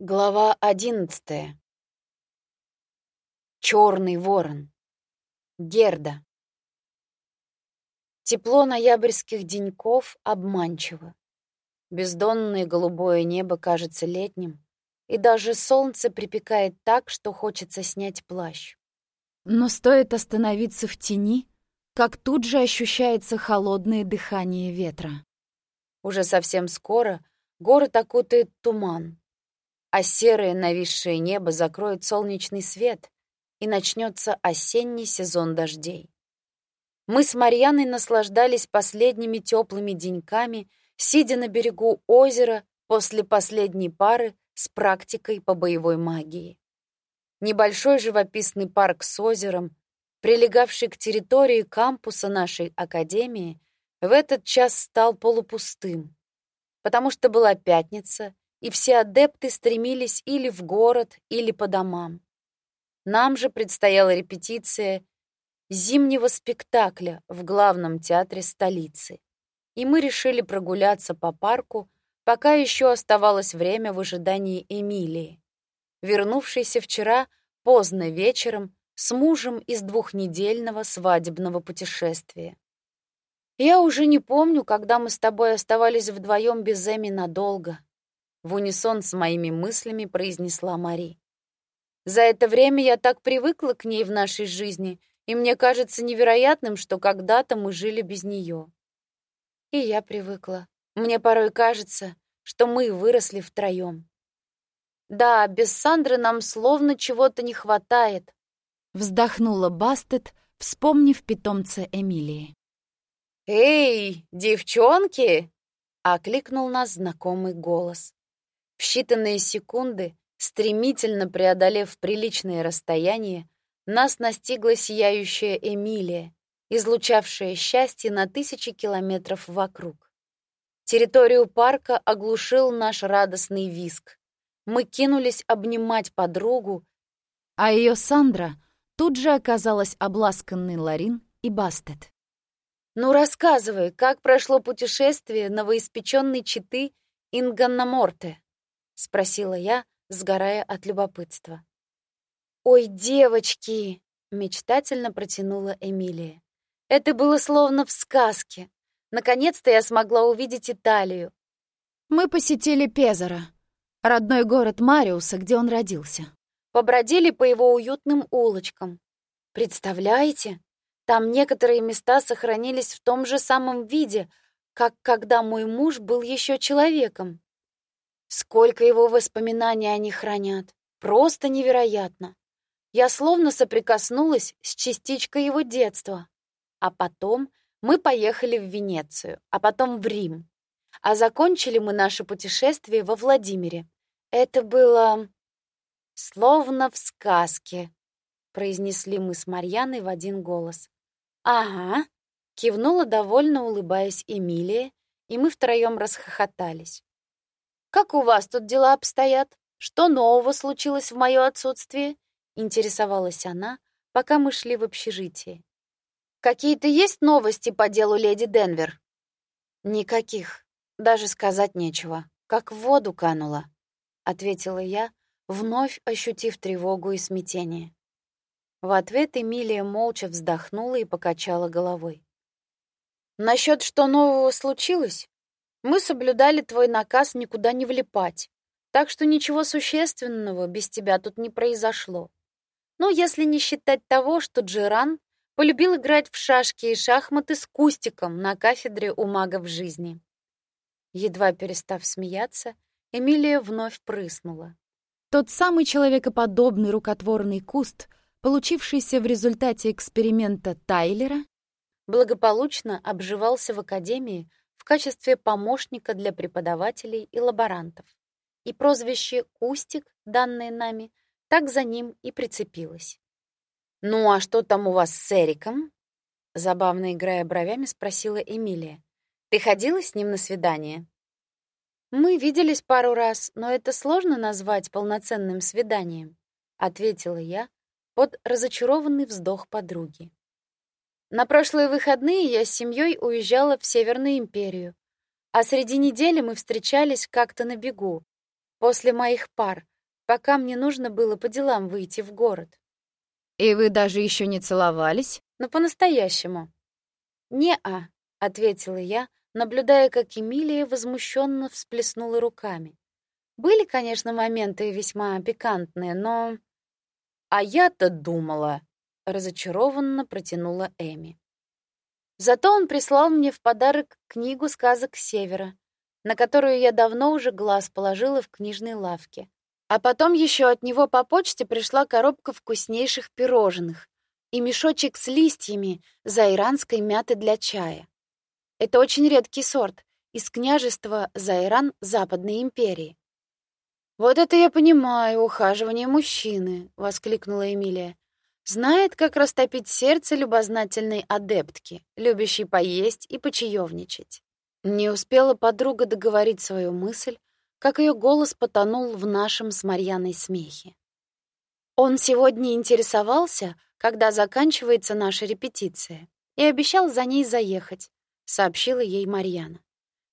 Глава одиннадцатая. Черный ворон. Герда. Тепло ноябрьских деньков обманчиво. Бездонное голубое небо кажется летним, и даже солнце припекает так, что хочется снять плащ. Но стоит остановиться в тени, как тут же ощущается холодное дыхание ветра. Уже совсем скоро город окутает туман, а серое нависшее небо закроет солнечный свет, и начнется осенний сезон дождей. Мы с Марьяной наслаждались последними теплыми деньками, сидя на берегу озера после последней пары с практикой по боевой магии. Небольшой живописный парк с озером, прилегавший к территории кампуса нашей академии, в этот час стал полупустым, потому что была пятница, и все адепты стремились или в город, или по домам. Нам же предстояла репетиция зимнего спектакля в главном театре столицы, и мы решили прогуляться по парку, пока еще оставалось время в ожидании Эмилии, вернувшейся вчера поздно вечером с мужем из двухнедельного свадебного путешествия. Я уже не помню, когда мы с тобой оставались вдвоем без Эми надолго в унисон с моими мыслями произнесла Мари. За это время я так привыкла к ней в нашей жизни, и мне кажется невероятным, что когда-то мы жили без нее. И я привыкла. Мне порой кажется, что мы выросли втроем. Да, без Сандры нам словно чего-то не хватает, вздохнула Бастет, вспомнив питомца Эмилии. Эй, девчонки! окликнул нас знакомый голос. В считанные секунды, стремительно преодолев приличное расстояние, нас настигла сияющая Эмилия, излучавшая счастье на тысячи километров вокруг. Территорию парка оглушил наш радостный визг. Мы кинулись обнимать подругу, а ее Сандра тут же оказалась обласканной Ларин и Бастет. «Ну, рассказывай, как прошло путешествие новоиспеченной читы Инганнаморте?» — спросила я, сгорая от любопытства. «Ой, девочки!» — мечтательно протянула Эмилия. «Это было словно в сказке. Наконец-то я смогла увидеть Италию. Мы посетили Пезаро, родной город Мариуса, где он родился. Побродили по его уютным улочкам. Представляете? Там некоторые места сохранились в том же самом виде, как когда мой муж был еще человеком. Сколько его воспоминаний они хранят. Просто невероятно. Я словно соприкоснулась с частичкой его детства. А потом мы поехали в Венецию, а потом в Рим. А закончили мы наше путешествие во Владимире. Это было словно в сказке, произнесли мы с Марьяной в один голос. Ага, кивнула довольно улыбаясь Эмилия, и мы втроем расхохотались. Как у вас тут дела обстоят? Что нового случилось в моё отсутствие? интересовалась она, пока мы шли в общежитие. Какие-то есть новости по делу леди Денвер? Никаких. Даже сказать нечего. Как в воду канула, ответила я, вновь ощутив тревогу и смятение. В ответ Эмилия молча вздохнула и покачала головой. Насчет что нового случилось? Мы соблюдали твой наказ никуда не влипать, так что ничего существенного без тебя тут не произошло. Ну, если не считать того, что Джеран полюбил играть в шашки и шахматы с Кустиком на кафедре у магов жизни. Едва перестав смеяться, Эмилия вновь прыснула. Тот самый человекоподобный рукотворный куст, получившийся в результате эксперимента Тайлера, благополучно обживался в академии качестве помощника для преподавателей и лаборантов. И прозвище «Кустик», данное нами, так за ним и прицепилось. «Ну а что там у вас с Эриком?» Забавно играя бровями, спросила Эмилия. «Ты ходила с ним на свидание?» «Мы виделись пару раз, но это сложно назвать полноценным свиданием», ответила я под разочарованный вздох подруги. На прошлые выходные я с семьей уезжала в Северную империю, а среди недели мы встречались как-то на бегу. после моих пар, пока мне нужно было по делам выйти в город. И вы даже еще не целовались? Но по-настоящему. Не-а, ответила я, наблюдая, как Эмилия возмущенно всплеснула руками. Были, конечно, моменты весьма пикантные, но а я-то думала, разочарованно протянула Эми. Зато он прислал мне в подарок книгу сказок Севера, на которую я давно уже глаз положила в книжной лавке. А потом еще от него по почте пришла коробка вкуснейших пирожных и мешочек с листьями зайранской мяты для чая. Это очень редкий сорт из княжества Зайран Западной империи. Вот это я понимаю, ухаживание мужчины, воскликнула Эмилия. Знает, как растопить сердце любознательной адептки, любящей поесть и почаевничать. Не успела подруга договорить свою мысль, как ее голос потонул в нашем с Марьяной смехе. Он сегодня интересовался, когда заканчивается наша репетиция, и обещал за ней заехать, сообщила ей Марьяна.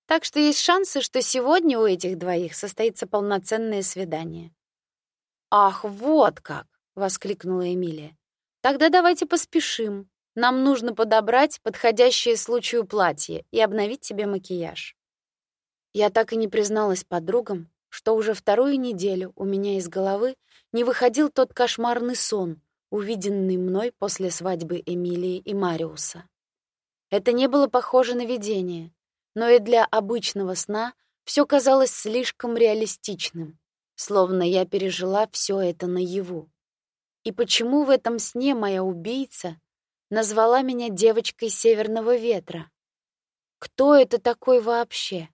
Так что есть шансы, что сегодня у этих двоих состоится полноценное свидание. Ах, вот как, воскликнула Эмилия. Тогда давайте поспешим. Нам нужно подобрать подходящее случаю платье и обновить тебе макияж. Я так и не призналась подругам, что уже вторую неделю у меня из головы не выходил тот кошмарный сон, увиденный мной после свадьбы Эмилии и Мариуса. Это не было похоже на видение, но и для обычного сна все казалось слишком реалистичным, словно я пережила все это наяву. И почему в этом сне моя убийца назвала меня девочкой северного ветра? Кто это такой вообще?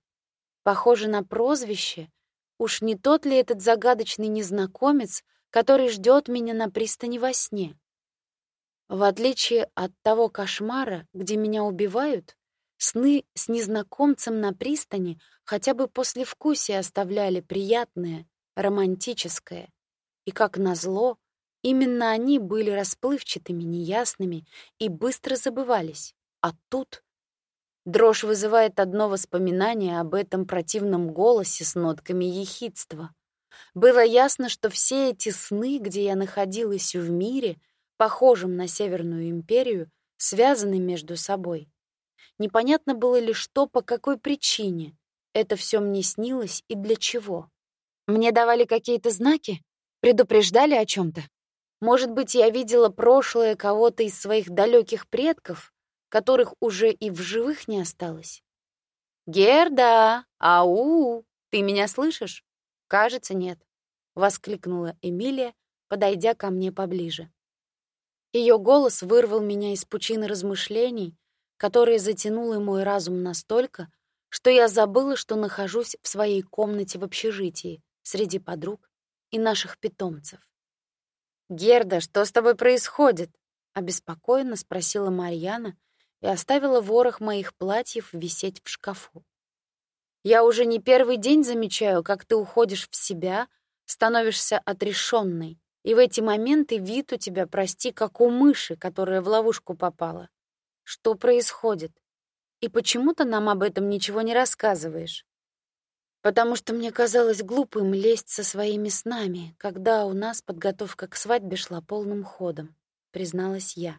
Похоже на прозвище. Уж не тот ли этот загадочный незнакомец, который ждет меня на пристани во сне? В отличие от того кошмара, где меня убивают, Сны с незнакомцем на пристани хотя бы после вкусия оставляли приятное, романтическое. И, как назло, именно они были расплывчатыми, неясными и быстро забывались. А тут... Дрожь вызывает одно воспоминание об этом противном голосе с нотками ехидства. Было ясно, что все эти сны, где я находилась в мире, похожем на Северную империю, связаны между собой. Непонятно было ли что, по какой причине. Это все мне снилось и для чего. Мне давали какие-то знаки? Предупреждали о чем то Может быть, я видела прошлое кого-то из своих далеких предков, которых уже и в живых не осталось? «Герда! Ау! Ты меня слышишь?» «Кажется, нет», — воскликнула Эмилия, подойдя ко мне поближе. Ее голос вырвал меня из пучины размышлений, которое затянуло мой разум настолько, что я забыла, что нахожусь в своей комнате в общежитии среди подруг и наших питомцев. «Герда, что с тобой происходит?» — обеспокоенно спросила Марьяна и оставила ворох моих платьев висеть в шкафу. «Я уже не первый день замечаю, как ты уходишь в себя, становишься отрешенной, и в эти моменты вид у тебя, прости, как у мыши, которая в ловушку попала. Что происходит? И почему ты нам об этом ничего не рассказываешь? Потому что мне казалось глупым лезть со своими снами, когда у нас подготовка к свадьбе шла полным ходом, призналась я.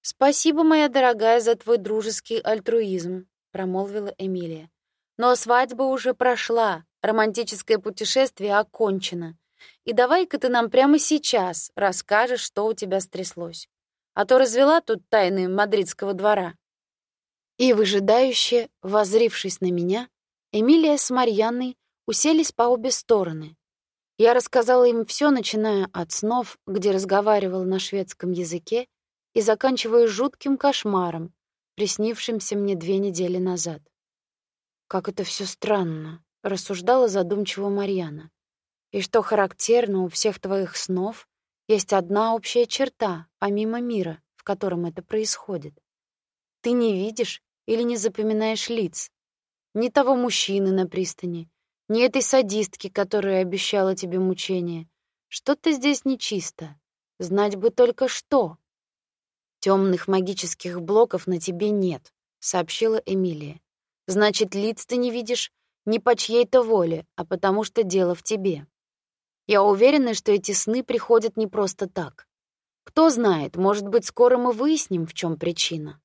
Спасибо, моя дорогая, за твой дружеский альтруизм, промолвила Эмилия. Но свадьба уже прошла, романтическое путешествие окончено. И давай-ка ты нам прямо сейчас расскажешь, что у тебя стряслось а то развела тут тайны мадридского двора. И выжидающе, возрившись на меня, Эмилия с Марьяной уселись по обе стороны. Я рассказала им все, начиная от снов, где разговаривал на шведском языке, и заканчивая жутким кошмаром, приснившимся мне две недели назад. Как это все странно, рассуждала задумчиво Марьяна. И что характерно у всех твоих снов, есть одна общая черта, помимо мира, в котором это происходит. Ты не видишь или не запоминаешь лиц. Ни того мужчины на пристани, ни этой садистки, которая обещала тебе мучения. Что-то здесь нечисто. Знать бы только что. Темных магических блоков на тебе нет, сообщила Эмилия. Значит, лиц ты не видишь Не по чьей-то воле, а потому что дело в тебе. Я уверена, что эти сны приходят не просто так. Кто знает, может быть, скоро мы выясним, в чем причина.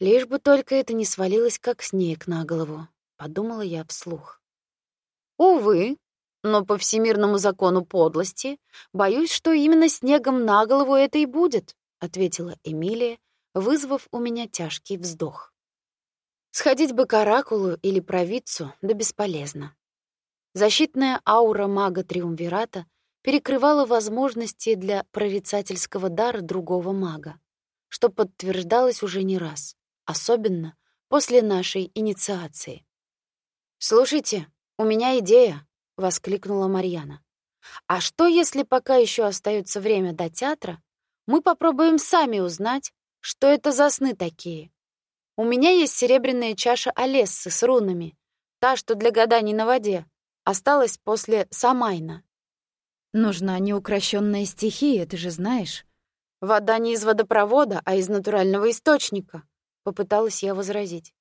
Лишь бы только это не свалилось, как снег на голову, подумала я вслух. Увы, но по всемирному закону подлости боюсь, что именно снегом на голову это и будет, ответила Эмилия, вызвав у меня тяжкий вздох. Сходить бы к оракулу или провидцу, да бесполезно. Защитная аура мага Триумвирата перекрывала возможности для прорицательского дара другого мага, что подтверждалось уже не раз, особенно после нашей инициации. «Слушайте, у меня идея», — воскликнула Марьяна. «А что, если пока еще остается время до театра, мы попробуем сами узнать, что это за сны такие? У меня есть серебряная чаша Олессы с рунами, та, что для гаданий на воде, осталась после Самайна. Нужна неукрощенная стихия, ты же знаешь. Вода не из водопровода, а из натурального источника, попыталась я возразить.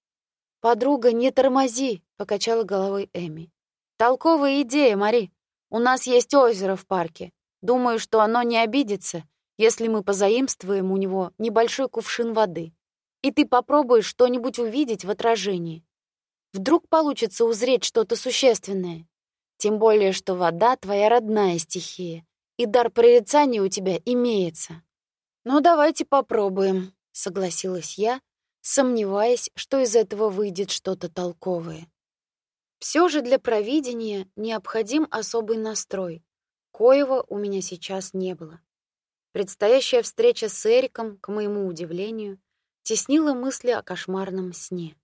Подруга, не тормози, покачала головой Эми. Толковая идея, Мари. У нас есть озеро в парке. Думаю, что оно не обидится, если мы позаимствуем у него небольшой кувшин воды. И ты попробуешь что-нибудь увидеть в отражении. Вдруг получится узреть что-то существенное. Тем более, что вода — твоя родная стихия, и дар прорицания у тебя имеется. Ну, давайте попробуем, — согласилась я, сомневаясь, что из этого выйдет что-то толковое. Все же для провидения необходим особый настрой, коего у меня сейчас не было. Предстоящая встреча с Эриком, к моему удивлению, теснила мысли о кошмарном сне.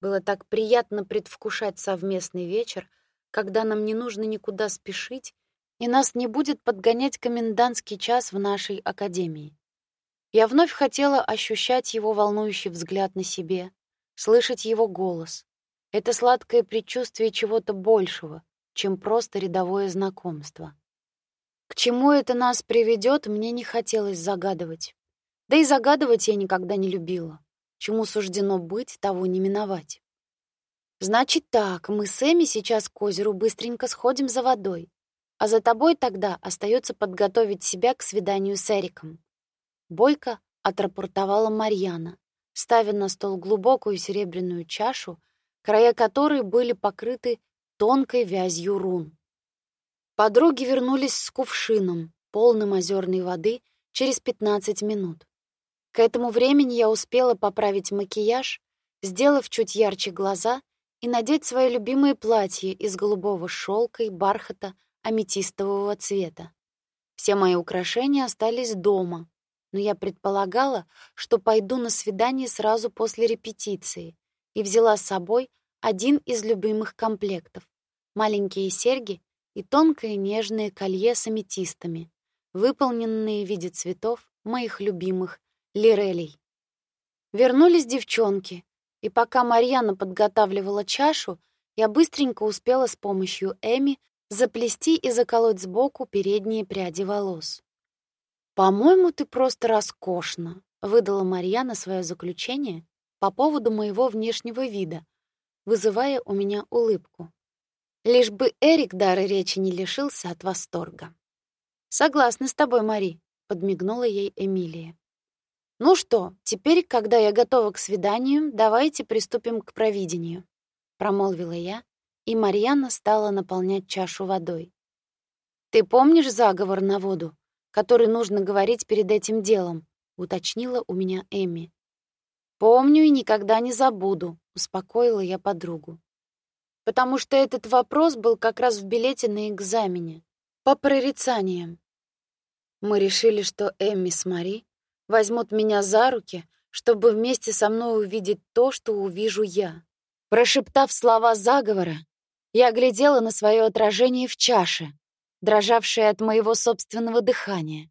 Было так приятно предвкушать совместный вечер — когда нам не нужно никуда спешить, и нас не будет подгонять комендантский час в нашей академии. Я вновь хотела ощущать его волнующий взгляд на себе, слышать его голос. Это сладкое предчувствие чего-то большего, чем просто рядовое знакомство. К чему это нас приведет, мне не хотелось загадывать. Да и загадывать я никогда не любила. Чему суждено быть, того не миновать. Значит так, мы с Эми сейчас к озеру быстренько сходим за водой, а за тобой тогда остается подготовить себя к свиданию с Эриком. Бойко отрапортовала Марьяна, ставя на стол глубокую серебряную чашу, края которой были покрыты тонкой вязью рун. Подруги вернулись с кувшином, полным озерной воды, через 15 минут. К этому времени я успела поправить макияж, сделав чуть ярче глаза и надеть свое любимое платье из голубого шелка и бархата аметистового цвета. Все мои украшения остались дома, но я предполагала, что пойду на свидание сразу после репетиции и взяла с собой один из любимых комплектов — маленькие серьги и тонкое нежное колье с аметистами, выполненные в виде цветов моих любимых лирелей. Вернулись девчонки, и пока Марьяна подготавливала чашу, я быстренько успела с помощью Эми заплести и заколоть сбоку передние пряди волос. «По-моему, ты просто роскошна», — выдала Марьяна свое заключение по поводу моего внешнего вида, вызывая у меня улыбку. Лишь бы Эрик дара речи не лишился от восторга. «Согласна с тобой, Мари», — подмигнула ей Эмилия. Ну что, теперь, когда я готова к свиданию, давайте приступим к провидению, промолвила я, и Марьяна стала наполнять чашу водой. Ты помнишь заговор на воду, который нужно говорить перед этим делом? уточнила у меня Эми. Помню и никогда не забуду, успокоила я подругу. Потому что этот вопрос был как раз в билете на экзамене по прорицаниям. Мы решили, что Эми с Мари возьмут меня за руки, чтобы вместе со мной увидеть то, что увижу я. Прошептав слова заговора, я глядела на свое отражение в чаше, дрожавшее от моего собственного дыхания,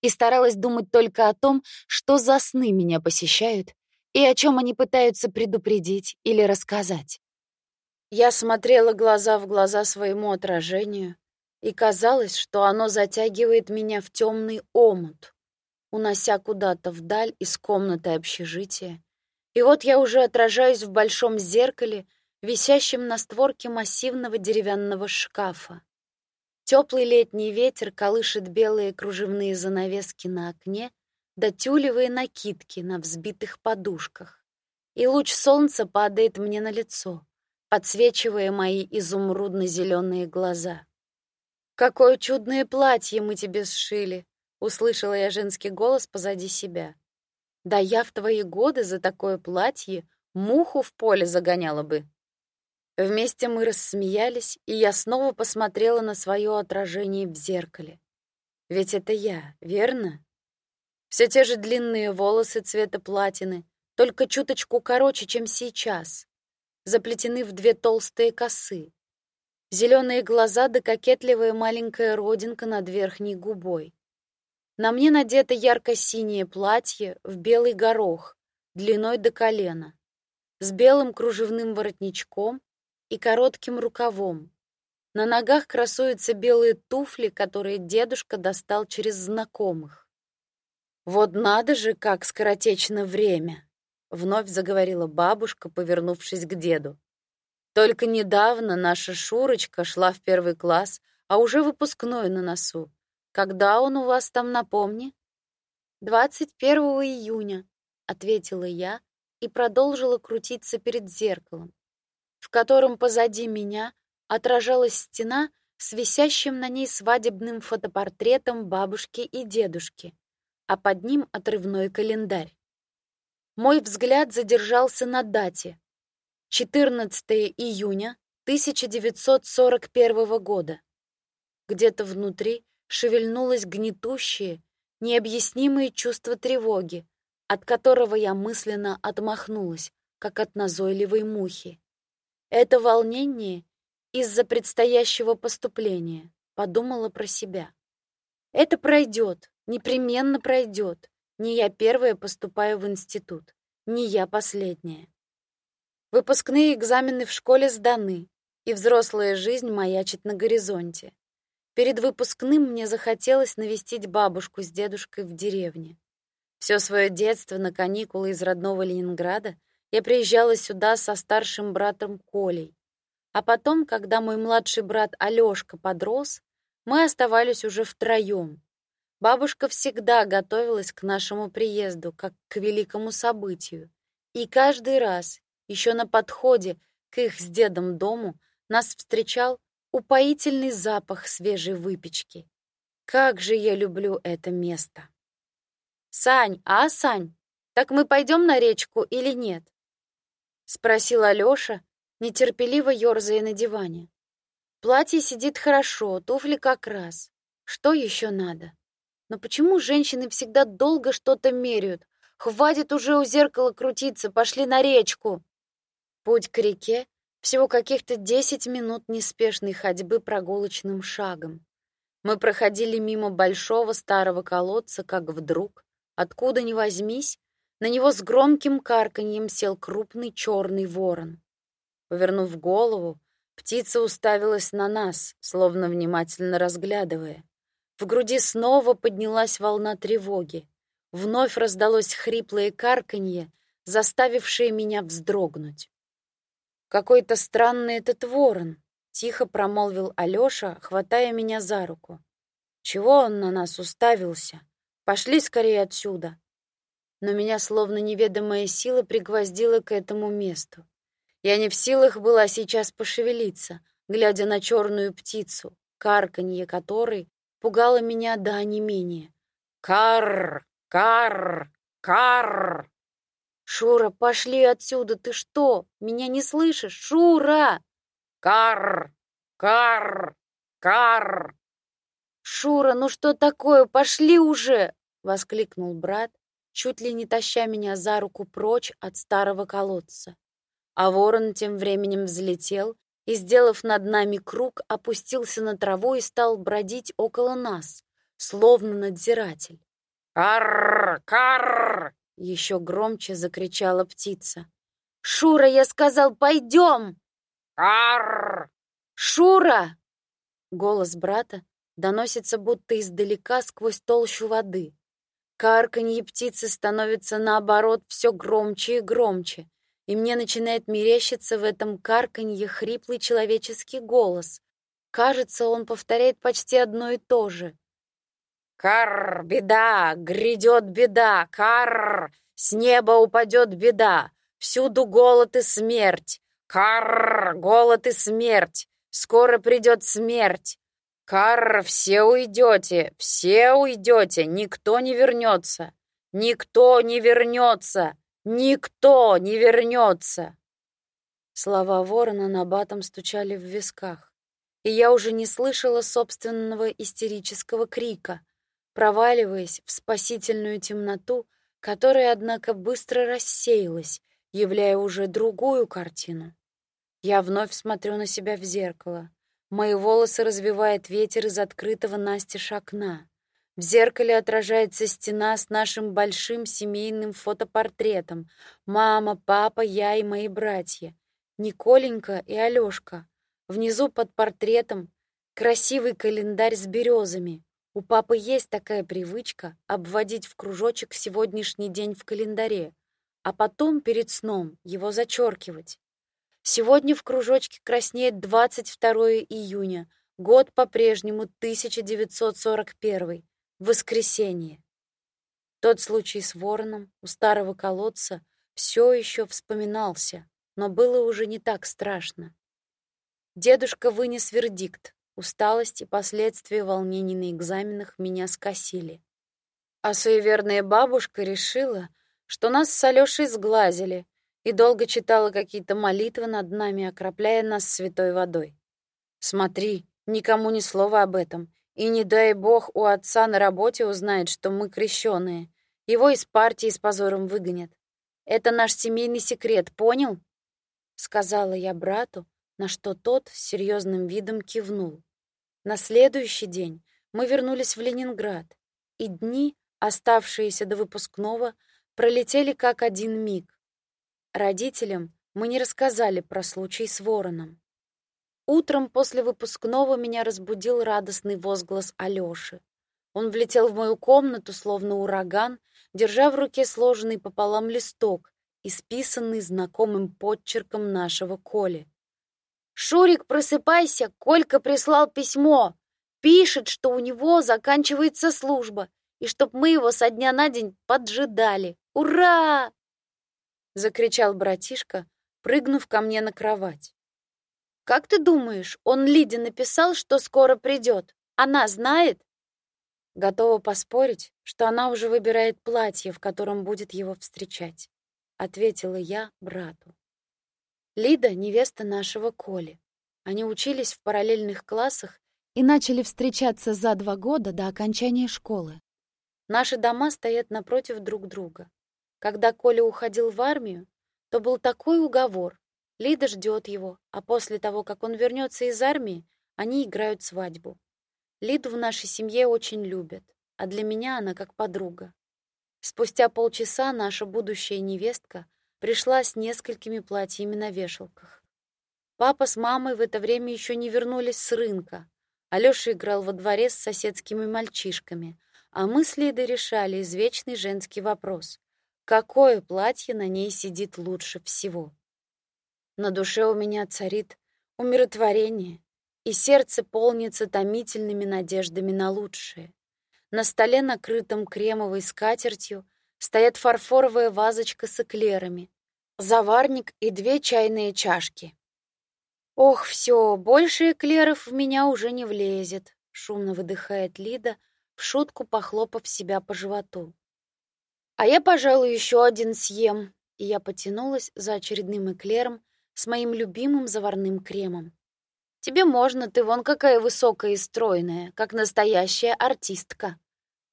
и старалась думать только о том, что за сны меня посещают и о чем они пытаются предупредить или рассказать. Я смотрела глаза в глаза своему отражению, и казалось, что оно затягивает меня в темный омут, унося куда-то вдаль из комнаты общежития. И вот я уже отражаюсь в большом зеркале, висящим на створке массивного деревянного шкафа. Теплый летний ветер колышет белые кружевные занавески на окне да тюлевые накидки на взбитых подушках. И луч солнца падает мне на лицо, подсвечивая мои изумрудно зеленые глаза. «Какое чудное платье мы тебе сшили!» — услышала я женский голос позади себя. «Да я в твои годы за такое платье муху в поле загоняла бы». Вместе мы рассмеялись, и я снова посмотрела на свое отражение в зеркале. Ведь это я, верно? Все те же длинные волосы цвета платины, только чуточку короче, чем сейчас, заплетены в две толстые косы. Зеленые глаза да кокетливая маленькая родинка над верхней губой. На мне надето ярко-синее платье в белый горох, длиной до колена, с белым кружевным воротничком и коротким рукавом. На ногах красуются белые туфли, которые дедушка достал через знакомых. Вот надо же, как скоротечно время, вновь заговорила бабушка, повернувшись к деду. Только недавно наша Шурочка шла в первый класс, а уже выпускной на носу. Когда он у вас там, напомни? 21 июня, ответила я и продолжила крутиться перед зеркалом, в котором позади меня отражалась стена с висящим на ней свадебным фотопортретом бабушки и дедушки, а под ним отрывной календарь. Мой взгляд задержался на дате 14 июня 1941 года. Где-то внутри шевельнулось гнетущее, необъяснимое чувство тревоги, от которого я мысленно отмахнулась, как от назойливой мухи. Это волнение из-за предстоящего поступления, подумала про себя. Это пройдет, непременно пройдет. Не я первая поступаю в институт, не я последняя. Выпускные экзамены в школе сданы, и взрослая жизнь маячит на горизонте. Перед выпускным мне захотелось навестить бабушку с дедушкой в деревне. Все свое детство на каникулы из родного Ленинграда я приезжала сюда со старшим братом Колей. А потом, когда мой младший брат Алёшка подрос, мы оставались уже втроем. Бабушка всегда готовилась к нашему приезду, как к великому событию. И каждый раз, еще на подходе к их с дедом дому нас встречал упоительный запах свежей выпечки. Как же я люблю это место. Сань, а Сань, так мы пойдем на речку или нет? Спросил Алёша, нетерпеливо ерзая на диване. Платье сидит хорошо, туфли как раз. Что еще надо? Но почему женщины всегда долго что-то меряют? Хватит уже у зеркала крутиться, пошли на речку. Путь к реке всего каких-то десять минут неспешной ходьбы прогулочным шагом. Мы проходили мимо большого старого колодца, как вдруг, откуда ни возьмись, на него с громким карканьем сел крупный черный ворон. Повернув голову, птица уставилась на нас, словно внимательно разглядывая. В груди снова поднялась волна тревоги. Вновь раздалось хриплое карканье, заставившее меня вздрогнуть. Какой-то странный этот ворон, тихо промолвил Алёша, хватая меня за руку. Чего он на нас уставился? Пошли скорее отсюда. Но меня словно неведомая сила пригвоздила к этому месту. Я не в силах была сейчас пошевелиться, глядя на черную птицу, карканье которой пугало меня до онемения. Кар, кар, кар. Шура, пошли отсюда, ты что? Меня не слышишь? Шура! Кар! Кар! Кар! Шура, ну что такое? Пошли уже! воскликнул брат, чуть ли не таща меня за руку прочь от старого колодца. А ворон тем временем взлетел и, сделав над нами круг, опустился на траву и стал бродить около нас, словно надзиратель. «Карр! Карр!» Еще громче закричала птица. «Шура, я сказал, пойдем!» «Арр!» «Шура!» Голос брата доносится будто издалека сквозь толщу воды. Карканье птицы становится, наоборот, все громче и громче, и мне начинает мерещиться в этом карканье хриплый человеческий голос. Кажется, он повторяет почти одно и то же. «Карр, беда, грядет беда, карр, с неба упадет беда, всюду голод и смерть, карр, голод и смерть, скоро придет смерть, карр, все уйдете, все уйдете, никто не вернется, никто не вернется, никто не вернется!» Слова ворона на батом стучали в висках, и я уже не слышала собственного истерического крика — проваливаясь в спасительную темноту, которая, однако, быстро рассеялась, являя уже другую картину. Я вновь смотрю на себя в зеркало. Мои волосы развивает ветер из открытого настежь окна. В зеркале отражается стена с нашим большим семейным фотопортретом. Мама, папа, я и мои братья. Николенька и Алёшка. Внизу под портретом красивый календарь с березами. У папы есть такая привычка обводить в кружочек сегодняшний день в календаре, а потом перед сном его зачеркивать. Сегодня в кружочке краснеет 22 июня, год по-прежнему 1941, воскресенье. Тот случай с вороном у старого колодца все еще вспоминался, но было уже не так страшно. Дедушка вынес вердикт. Усталость и последствия волнений на экзаменах меня скосили. А суеверная бабушка решила, что нас с Алёшей сглазили, и долго читала какие-то молитвы над нами, окропляя нас святой водой. Смотри, никому ни слова об этом, и не дай бог у отца на работе узнает, что мы крещеные. Его из партии с позором выгонят. Это наш семейный секрет, понял? сказала я брату, на что тот с серьезным видом кивнул. На следующий день мы вернулись в Ленинград, и дни, оставшиеся до выпускного, пролетели как один миг. Родителям мы не рассказали про случай с вороном. Утром после выпускного меня разбудил радостный возглас Алёши. Он влетел в мою комнату, словно ураган, держа в руке сложенный пополам листок, исписанный знакомым подчерком нашего Коли. «Шурик, просыпайся! Колька прислал письмо! Пишет, что у него заканчивается служба, и чтоб мы его со дня на день поджидали! Ура!» Закричал братишка, прыгнув ко мне на кровать. «Как ты думаешь, он Лиде написал, что скоро придет? Она знает?» Готова поспорить, что она уже выбирает платье, в котором будет его встречать, ответила я брату. Лида — невеста нашего Коли. Они учились в параллельных классах и начали встречаться за два года до окончания школы. Наши дома стоят напротив друг друга. Когда Коля уходил в армию, то был такой уговор. Лида ждет его, а после того, как он вернется из армии, они играют свадьбу. Лиду в нашей семье очень любят, а для меня она как подруга. Спустя полчаса наша будущая невестка пришла с несколькими платьями на вешалках. Папа с мамой в это время еще не вернулись с рынка. Алёша играл во дворе с соседскими мальчишками, а мы с Лидой решали извечный женский вопрос: какое платье на ней сидит лучше всего? На душе у меня царит умиротворение, и сердце полнится томительными надеждами на лучшее. На столе, накрытом кремовой скатертью, стоят фарфоровая вазочка с эклерами, заварник и две чайные чашки. Ох, все, больше эклеров в меня уже не влезет, шумно выдыхает Лида, в шутку похлопав себя по животу. А я, пожалуй, еще один съем, и я потянулась за очередным эклером с моим любимым заварным кремом. Тебе можно, ты вон какая высокая и стройная, как настоящая артистка,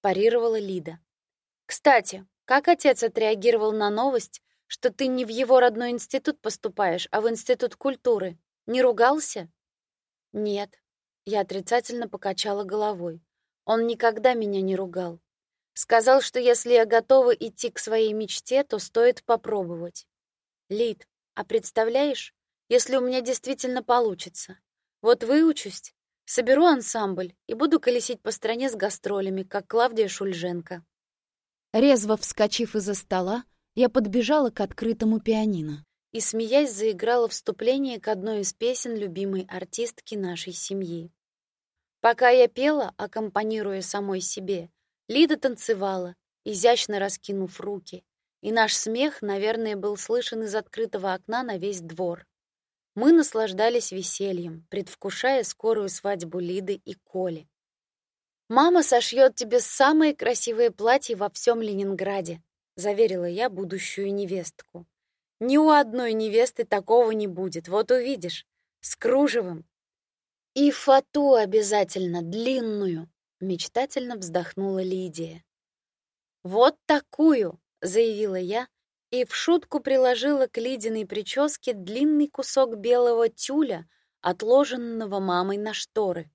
парировала Лида. Кстати, как отец отреагировал на новость, что ты не в его родной институт поступаешь, а в институт культуры? Не ругался? Нет. Я отрицательно покачала головой. Он никогда меня не ругал. Сказал, что если я готова идти к своей мечте, то стоит попробовать. Лид, а представляешь, если у меня действительно получится? Вот выучусь, соберу ансамбль и буду колесить по стране с гастролями, как Клавдия Шульженко. Резво вскочив из-за стола, я подбежала к открытому пианино. и, смеясь, заиграла вступление к одной из песен любимой артистки нашей семьи. Пока я пела, аккомпанируя самой себе, Лида танцевала, изящно раскинув руки, и наш смех, наверное, был слышен из открытого окна на весь двор. Мы наслаждались весельем, предвкушая скорую свадьбу Лиды и Коли. «Мама сошьет тебе самое красивое платье во всем Ленинграде», — заверила я будущую невестку. «Ни у одной невесты такого не будет, вот увидишь, с кружевом». «И фату обязательно, длинную», — мечтательно вздохнула Лидия. «Вот такую», — заявила я, и в шутку приложила к Лидиной прическе длинный кусок белого тюля, отложенного мамой на шторы.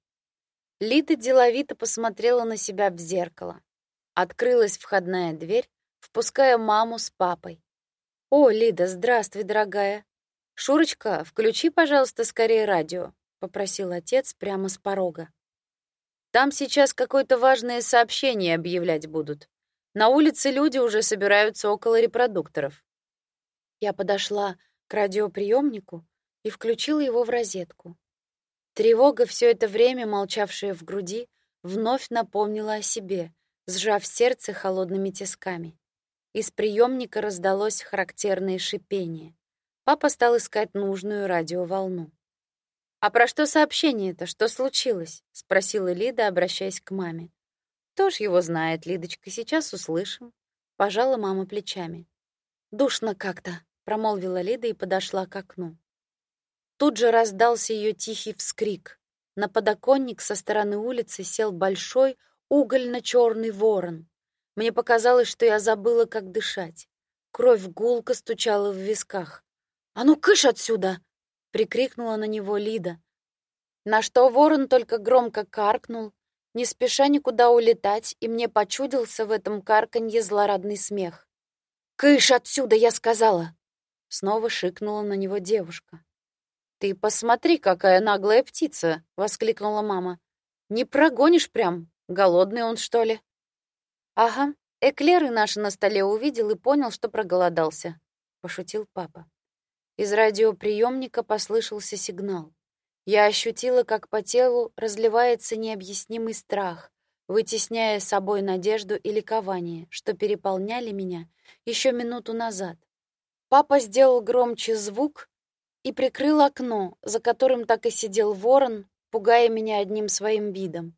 Лида деловито посмотрела на себя в зеркало. Открылась входная дверь, впуская маму с папой. «О, Лида, здравствуй, дорогая. Шурочка, включи, пожалуйста, скорее радио», — попросил отец прямо с порога. «Там сейчас какое-то важное сообщение объявлять будут. На улице люди уже собираются около репродукторов». Я подошла к радиоприемнику и включила его в розетку. Тревога, все это время молчавшая в груди, вновь напомнила о себе, сжав сердце холодными тисками. Из приемника раздалось характерное шипение. Папа стал искать нужную радиоволну. «А про что сообщение-то? Что случилось?» — спросила Лида, обращаясь к маме. «Кто ж его знает, Лидочка, сейчас услышим». Пожала мама плечами. «Душно как-то», — промолвила Лида и подошла к окну. Тут же раздался ее тихий вскрик. На подоконник со стороны улицы сел большой угольно-черный ворон. Мне показалось, что я забыла, как дышать. Кровь гулко стучала в висках. «А ну, кыш отсюда!» — прикрикнула на него Лида. На что ворон только громко каркнул, не спеша никуда улетать, и мне почудился в этом карканье злорадный смех. «Кыш отсюда!» — я сказала. Снова шикнула на него девушка. «Ты посмотри, какая наглая птица!» — воскликнула мама. «Не прогонишь прям? Голодный он, что ли?» «Ага, эклеры наши на столе увидел и понял, что проголодался», — пошутил папа. Из радиоприемника послышался сигнал. Я ощутила, как по телу разливается необъяснимый страх, вытесняя с собой надежду и ликование, что переполняли меня еще минуту назад. Папа сделал громче звук, и прикрыл окно, за которым так и сидел ворон, пугая меня одним своим видом.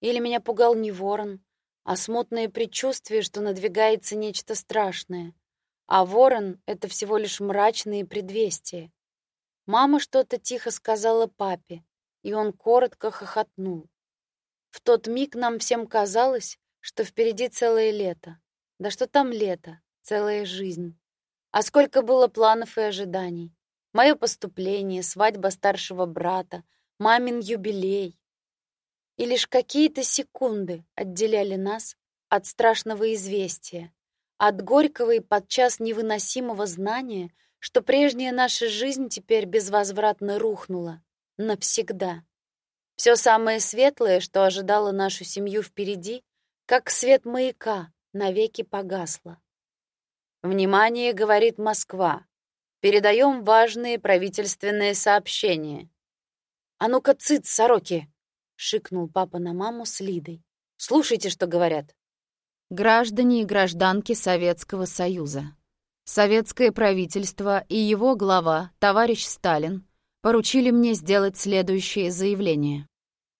Или меня пугал не ворон, а смутное предчувствие, что надвигается нечто страшное. А ворон — это всего лишь мрачные предвестия. Мама что-то тихо сказала папе, и он коротко хохотнул. В тот миг нам всем казалось, что впереди целое лето. Да что там лето, целая жизнь. А сколько было планов и ожиданий. Мое поступление, свадьба старшего брата, мамин юбилей. И лишь какие-то секунды отделяли нас от страшного известия, от горького и подчас невыносимого знания, что прежняя наша жизнь теперь безвозвратно рухнула. Навсегда. Все самое светлое, что ожидало нашу семью впереди, как свет маяка, навеки погасло. «Внимание!» — говорит Москва. Передаем важные правительственные сообщения. А ну-ка, цыц, сороки! шикнул папа на маму с Лидой. Слушайте, что говорят. Граждане и гражданки Советского Союза. Советское правительство и его глава, товарищ Сталин, поручили мне сделать следующее заявление.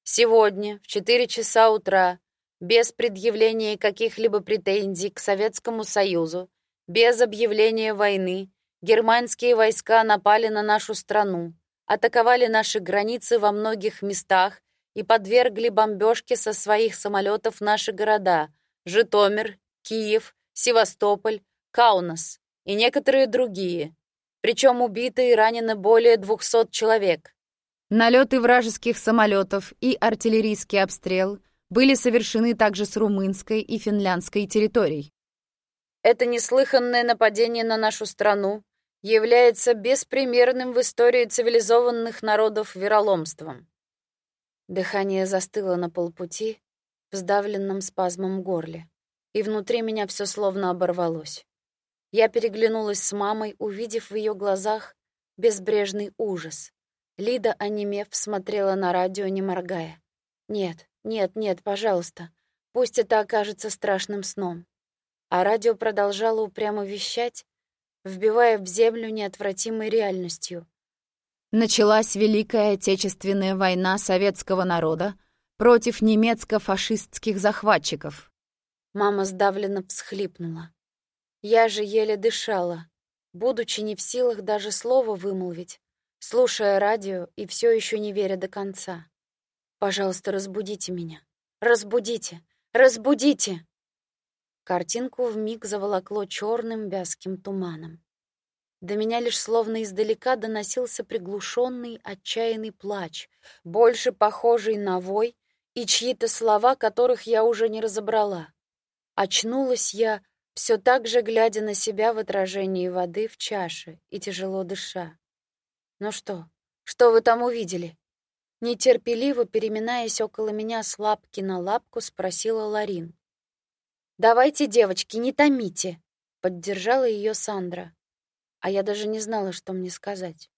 Сегодня в 4 часа утра, без предъявления каких-либо претензий к Советскому Союзу, без объявления войны, Германские войска напали на нашу страну, атаковали наши границы во многих местах и подвергли бомбежке со своих самолетов наши города Житомир, Киев, Севастополь, Каунас и некоторые другие. Причем убиты и ранены более 200 человек. Налеты вражеских самолетов и артиллерийский обстрел были совершены также с румынской и финляндской территорий. Это неслыханное нападение на нашу страну является беспримерным в истории цивилизованных народов вероломством. Дыхание застыло на полпути в сдавленном спазмом горле, и внутри меня все словно оборвалось. Я переглянулась с мамой, увидев в ее глазах безбрежный ужас. Лида, онемев, смотрела на радио, не моргая. «Нет, нет, нет, пожалуйста. Пусть это окажется страшным сном». А радио продолжало упрямо вещать, вбивая в землю неотвратимой реальностью. Началась Великая Отечественная война советского народа против немецко-фашистских захватчиков. Мама сдавленно всхлипнула. Я же еле дышала, будучи не в силах даже слова вымолвить, слушая радио и все еще не веря до конца. «Пожалуйста, разбудите меня. Разбудите! Разбудите!» Картинку вмиг заволокло черным вязким туманом. До меня лишь словно издалека доносился приглушенный, отчаянный плач, больше похожий на вой, и чьи-то слова, которых я уже не разобрала. Очнулась я, все так же глядя на себя в отражении воды в чаше и тяжело дыша. «Ну что? Что вы там увидели?» Нетерпеливо переминаясь около меня с лапки на лапку, спросила Ларин. «Давайте, девочки, не томите!» — поддержала ее Сандра. А я даже не знала, что мне сказать.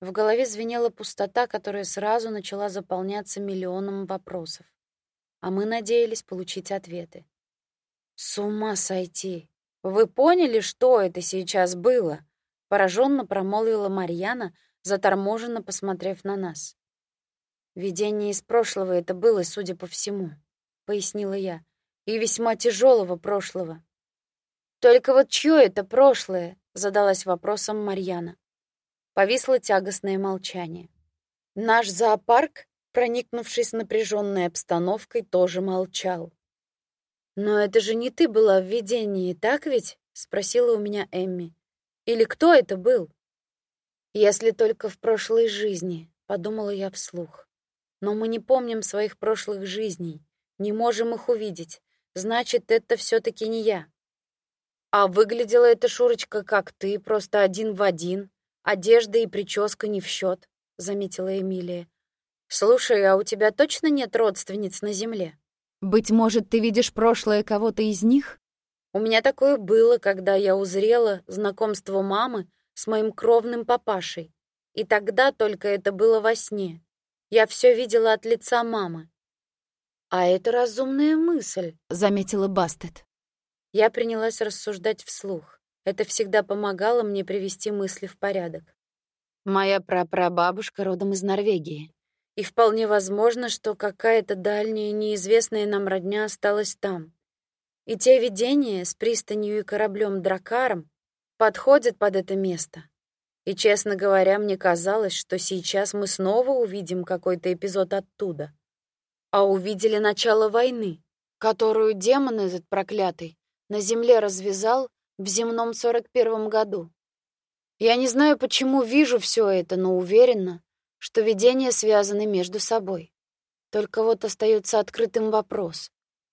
В голове звенела пустота, которая сразу начала заполняться миллионом вопросов. А мы надеялись получить ответы. «С ума сойти! Вы поняли, что это сейчас было?» Пораженно промолвила Марьяна, заторможенно посмотрев на нас. «Видение из прошлого это было, судя по всему», — пояснила я и весьма тяжелого прошлого. Только вот чье это прошлое? задалась вопросом Марьяна. Повисло тягостное молчание. Наш зоопарк, проникнувшись напряженной обстановкой, тоже молчал. Но это же не ты была в видении, так ведь? спросила у меня Эмми. Или кто это был? Если только в прошлой жизни, подумала я вслух. Но мы не помним своих прошлых жизней, не можем их увидеть. Значит, это все таки не я. А выглядела эта Шурочка как ты, просто один в один. Одежда и прическа не в счет, заметила Эмилия. Слушай, а у тебя точно нет родственниц на земле? Быть может, ты видишь прошлое кого-то из них? У меня такое было, когда я узрела знакомство мамы с моим кровным папашей. И тогда только это было во сне. Я все видела от лица мамы. «А это разумная мысль», — заметила Бастет. Я принялась рассуждать вслух. Это всегда помогало мне привести мысли в порядок. Моя прапрабабушка родом из Норвегии. И вполне возможно, что какая-то дальняя, неизвестная нам родня осталась там. И те видения с пристанью и кораблем Дракаром подходят под это место. И, честно говоря, мне казалось, что сейчас мы снова увидим какой-то эпизод оттуда а увидели начало войны, которую демон этот проклятый на земле развязал в земном 41 году. Я не знаю, почему вижу все это, но уверена, что видения связаны между собой. Только вот остается открытым вопрос: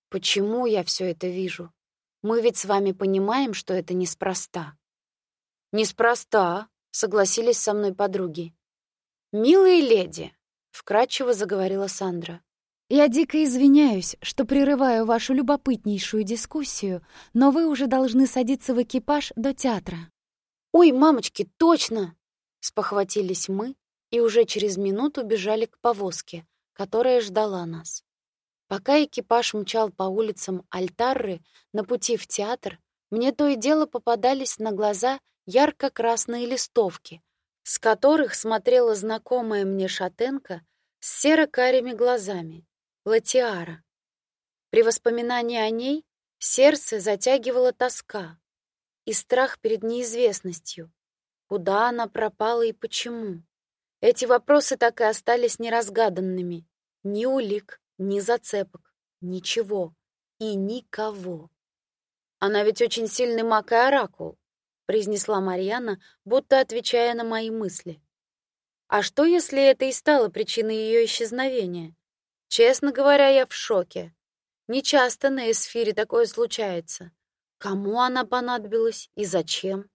почему я все это вижу? Мы ведь с вами понимаем, что это неспроста. Неспроста, согласились со мной подруги. Милые леди, вкратчиво заговорила Сандра. Я дико извиняюсь, что прерываю вашу любопытнейшую дискуссию, но вы уже должны садиться в экипаж до театра. Ой, мамочки, точно! Спохватились мы и уже через минуту бежали к повозке, которая ждала нас. Пока экипаж мчал по улицам Альтарры на пути в театр, мне то и дело попадались на глаза ярко-красные листовки, с которых смотрела знакомая мне шатенка с серо-карими глазами. Латиара. При воспоминании о ней сердце затягивала тоска и страх перед неизвестностью. Куда она пропала и почему? Эти вопросы так и остались неразгаданными. Ни улик, ни зацепок, ничего и никого. Она ведь очень сильный маг и оракул, произнесла Марьяна, будто отвечая на мои мысли. А что, если это и стало причиной ее исчезновения? Честно говоря, я в шоке. Не часто на эсфире такое случается. Кому она понадобилась и зачем?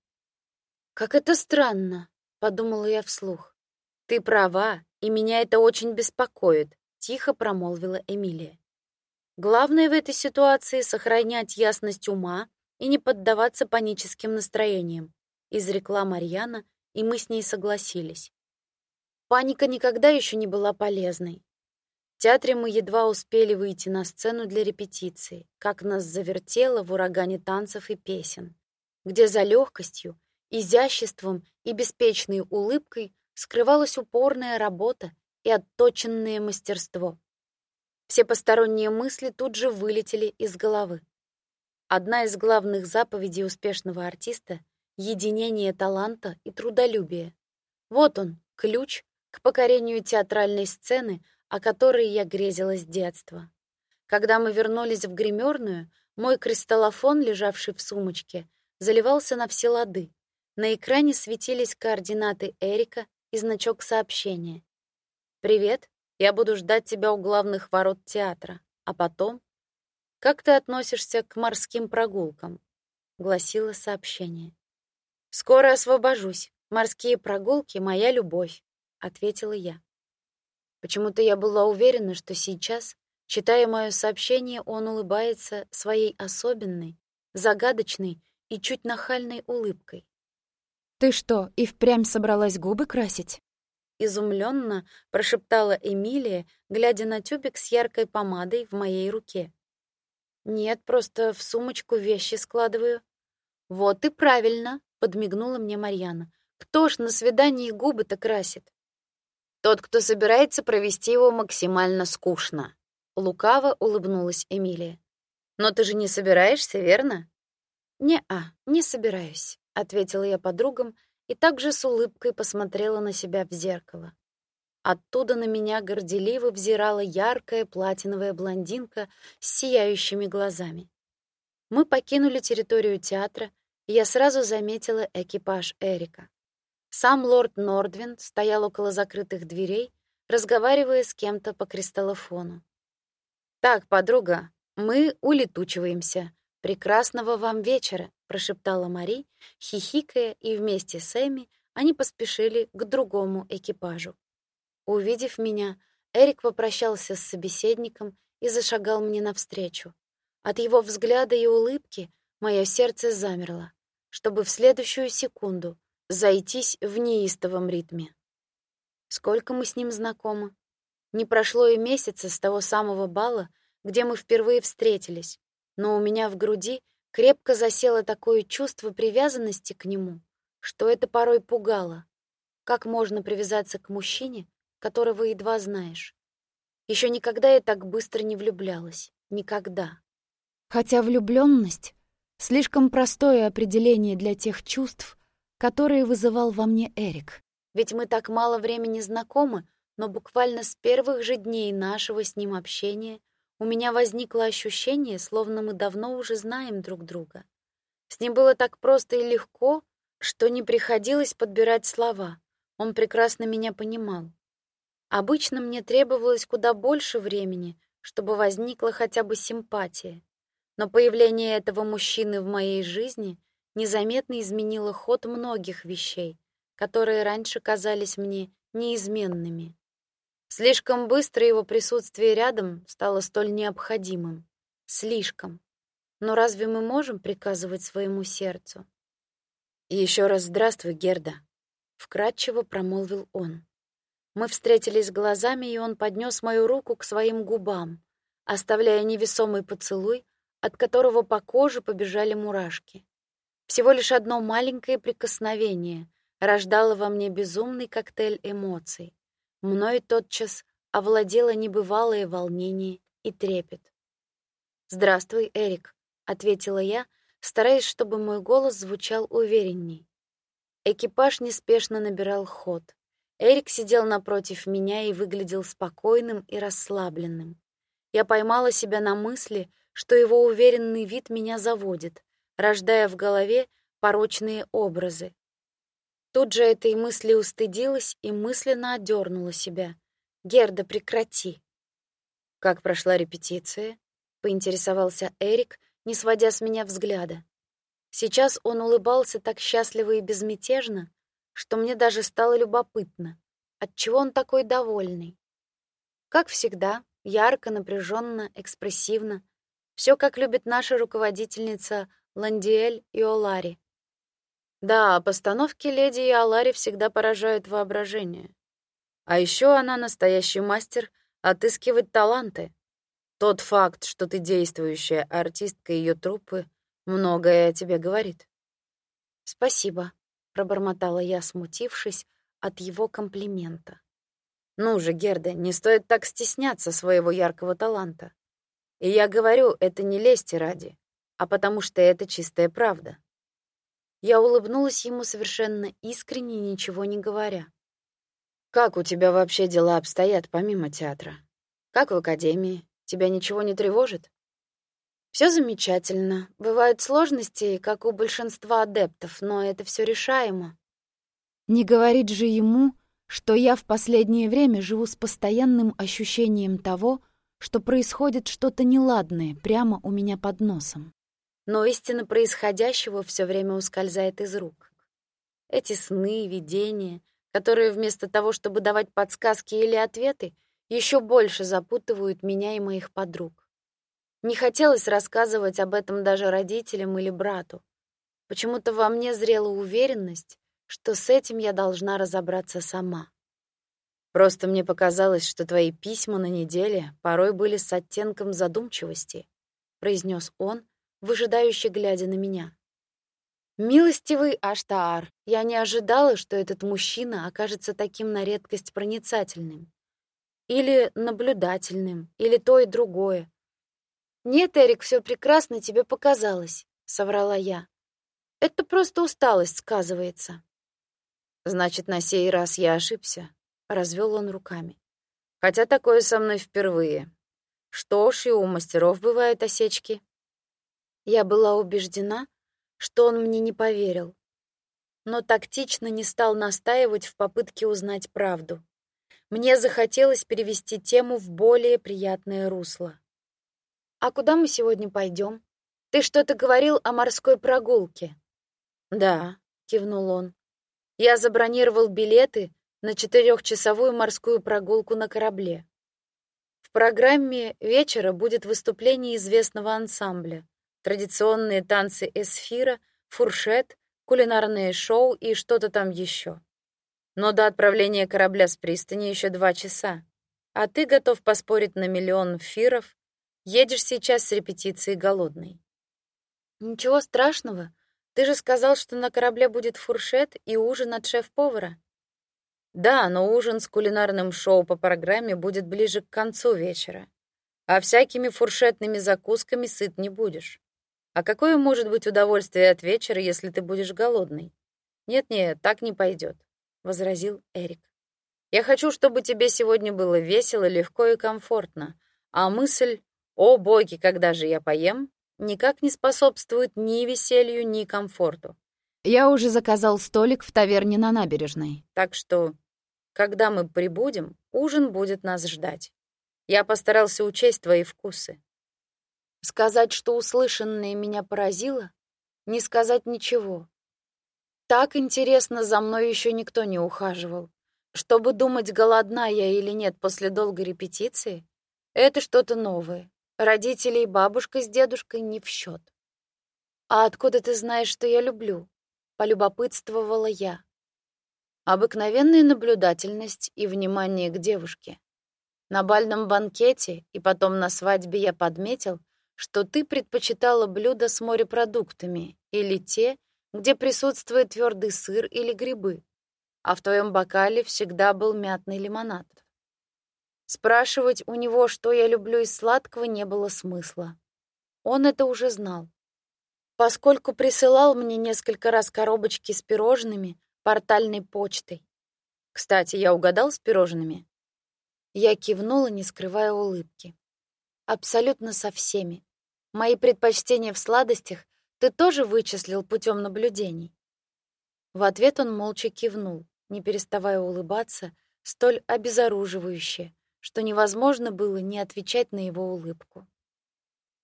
Как это странно, подумала я вслух. Ты права, и меня это очень беспокоит, тихо промолвила Эмилия. Главное в этой ситуации сохранять ясность ума и не поддаваться паническим настроениям, изрекла Марьяна, и мы с ней согласились. Паника никогда еще не была полезной. В театре мы едва успели выйти на сцену для репетиции, как нас завертело в урагане танцев и песен, где за легкостью, изяществом и беспечной улыбкой скрывалась упорная работа и отточенное мастерство. Все посторонние мысли тут же вылетели из головы. Одна из главных заповедей успешного артиста — единение таланта и трудолюбия. Вот он, ключ к покорению театральной сцены, о которой я грезила с детства. Когда мы вернулись в гримерную, мой кристаллофон, лежавший в сумочке, заливался на все лады. На экране светились координаты Эрика и значок сообщения. «Привет, я буду ждать тебя у главных ворот театра. А потом... Как ты относишься к морским прогулкам? гласило сообщение. Скоро освобожусь. Морские прогулки моя любовь, ответила я. Почему-то я была уверена, что сейчас, читая мое сообщение, он улыбается своей особенной, загадочной и чуть нахальной улыбкой. Ты что, и впрямь собралась губы красить? изумленно прошептала Эмилия, глядя на тюбик с яркой помадой в моей руке. Нет, просто в сумочку вещи складываю. Вот и правильно, подмигнула мне Марьяна. Кто ж на свидании губы-то красит? Тот, кто собирается провести его максимально скучно. Лукаво улыбнулась Эмилия. Но ты же не собираешься, верно? Не-а, не собираюсь, ответила я подругам и также с улыбкой посмотрела на себя в зеркало. Оттуда на меня горделиво взирала яркая платиновая блондинка с сияющими глазами. Мы покинули территорию театра, и я сразу заметила экипаж Эрика. Сам лорд Нордвин стоял около закрытых дверей, разговаривая с кем-то по кристаллофону. «Так, подруга, мы улетучиваемся. Прекрасного вам вечера!» прошептала Мари, хихикая, и вместе с Эми они поспешили к другому экипажу. Увидев меня, Эрик попрощался с собеседником и зашагал мне навстречу. От его взгляда и улыбки мое сердце замерло, чтобы в следующую секунду зайтись в неистовом ритме. Сколько мы с ним знакомы? Не прошло и месяца с того самого бала, где мы впервые встретились, но у меня в груди крепко засело такое чувство привязанности к нему, что это порой пугало. Как можно привязаться к мужчине, которого едва знаешь? Еще никогда я так быстро не влюблялась. Никогда. Хотя влюблённость — слишком простое определение для тех чувств, которые вызывал во мне Эрик. Ведь мы так мало времени знакомы, но буквально с первых же дней нашего с ним общения у меня возникло ощущение, словно мы давно уже знаем друг друга. С ним было так просто и легко, что не приходилось подбирать слова. Он прекрасно меня понимал. Обычно мне требовалось куда больше времени, чтобы возникла хотя бы симпатия. Но появление этого мужчины в моей жизни незаметно изменило ход многих вещей, которые раньше казались мне неизменными. Слишком быстро его присутствие рядом стало столь необходимым. Слишком. Но разве мы можем приказывать своему сердцу? Еще раз здравствуй, Герда, вкратчиво промолвил он. Мы встретились глазами, и он поднес мою руку к своим губам, оставляя невесомый поцелуй, от которого по коже побежали мурашки. Всего лишь одно маленькое прикосновение рождало во мне безумный коктейль эмоций. Мной тотчас овладело небывалое волнение и трепет. «Здравствуй, Эрик», — ответила я, стараясь, чтобы мой голос звучал уверенней. Экипаж неспешно набирал ход. Эрик сидел напротив меня и выглядел спокойным и расслабленным. Я поймала себя на мысли, что его уверенный вид меня заводит, рождая в голове порочные образы, Тут же этой мысли устыдилась и мысленно одернула себя. «Герда, прекрати!» «Как прошла репетиция?» — поинтересовался Эрик, не сводя с меня взгляда. Сейчас он улыбался так счастливо и безмятежно, что мне даже стало любопытно, отчего он такой довольный. Как всегда, ярко, напряженно, экспрессивно. Все, как любит наша руководительница Ландиэль и Олари. Да, постановки леди и Олари всегда поражают воображение. А еще она настоящий мастер отыскивать таланты. Тот факт, что ты действующая артистка ее труппы, многое о тебе говорит. Спасибо, пробормотала я, смутившись от его комплимента. Ну же, Герда, не стоит так стесняться своего яркого таланта. И я говорю, это не лести ради, а потому что это чистая правда. Я улыбнулась ему совершенно искренне, ничего не говоря. Как у тебя вообще дела обстоят помимо театра? Как в академии? Тебя ничего не тревожит? Все замечательно. Бывают сложности, как у большинства адептов, но это все решаемо. Не говорить же ему, что я в последнее время живу с постоянным ощущением того, что происходит что-то неладное прямо у меня под носом. Но истина происходящего все время ускользает из рук. Эти сны, видения, которые вместо того, чтобы давать подсказки или ответы, еще больше запутывают меня и моих подруг. Не хотелось рассказывать об этом даже родителям или брату. Почему-то во мне зрела уверенность, что с этим я должна разобраться сама. Просто мне показалось, что твои письма на неделе порой были с оттенком задумчивости, произнес он, выжидающе глядя на меня. Милостивый Аштаар, я не ожидала, что этот мужчина окажется таким на редкость проницательным. Или наблюдательным, или то и другое. «Нет, Эрик, все прекрасно тебе показалось», — соврала я. «Это просто усталость сказывается». «Значит, на сей раз я ошибся», — развел он руками. «Хотя такое со мной впервые. Что ж, и у мастеров бывают осечки». Я была убеждена, что он мне не поверил, но тактично не стал настаивать в попытке узнать правду. Мне захотелось перевести тему в более приятное русло. «А куда мы сегодня пойдем? Ты что-то говорил о морской прогулке?» «Да», — кивнул он. «Я забронировал билеты на четырехчасовую морскую прогулку на корабле. В программе вечера будет выступление известного ансамбля, традиционные танцы эсфира, фуршет, кулинарные шоу и что-то там еще. Но до отправления корабля с пристани еще два часа. А ты готов поспорить на миллион фиров, едешь сейчас с репетиции голодный. Ничего страшного. Ты же сказал, что на корабле будет фуршет и ужин от шеф-повара. Да, но ужин с кулинарным шоу по программе будет ближе к концу вечера. А всякими фуршетными закусками сыт не будешь. А какое может быть удовольствие от вечера, если ты будешь голодный? Нет-нет, так не пойдет возразил Эрик. Я хочу, чтобы тебе сегодня было весело, легко и комфортно. А мысль «О, боги, когда же я поем?» никак не способствует ни веселью, ни комфорту. Я уже заказал столик в таверне на набережной. Так что, когда мы прибудем, ужин будет нас ждать. Я постарался учесть твои вкусы. Сказать, что услышанное меня поразило, не сказать ничего. Так интересно за мной еще никто не ухаживал. Чтобы думать, голодна я или нет после долгой репетиции, это что-то новое. Родители и бабушка с дедушкой не в счет. «А откуда ты знаешь, что я люблю?» — полюбопытствовала я. Обыкновенная наблюдательность и внимание к девушке. На бальном банкете и потом на свадьбе я подметил, что ты предпочитала блюда с морепродуктами или те, где присутствует твердый сыр или грибы, а в твоем бокале всегда был мятный лимонад. Спрашивать у него, что я люблю из сладкого, не было смысла. Он это уже знал. Поскольку присылал мне несколько раз коробочки с пирожными портальной почтой. Кстати, я угадал с пирожными. Я кивнула, не скрывая улыбки. Абсолютно со всеми. Мои предпочтения в сладостях ты тоже вычислил путем наблюдений?» В ответ он молча кивнул, не переставая улыбаться, столь обезоруживающе, что невозможно было не отвечать на его улыбку.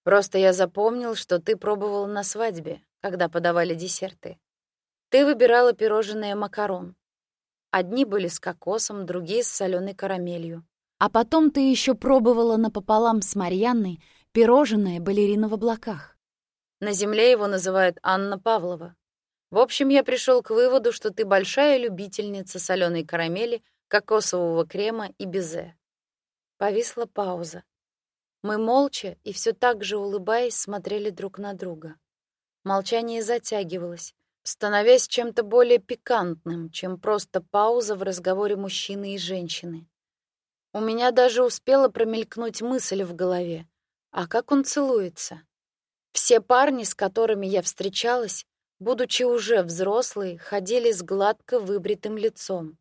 «Просто я запомнил, что ты пробовал на свадьбе, когда подавали десерты. Ты выбирала пирожные макарон. Одни были с кокосом, другие с соленой карамелью. А потом ты еще пробовала напополам с Марьянной пирожное балерина в облаках. На земле его называют Анна Павлова. В общем, я пришел к выводу, что ты большая любительница соленой карамели, кокосового крема и безе. Повисла пауза. Мы молча и все так же улыбаясь смотрели друг на друга. Молчание затягивалось, становясь чем-то более пикантным, чем просто пауза в разговоре мужчины и женщины. У меня даже успела промелькнуть мысль в голове. А как он целуется? Все парни, с которыми я встречалась, будучи уже взрослые, ходили с гладко выбритым лицом,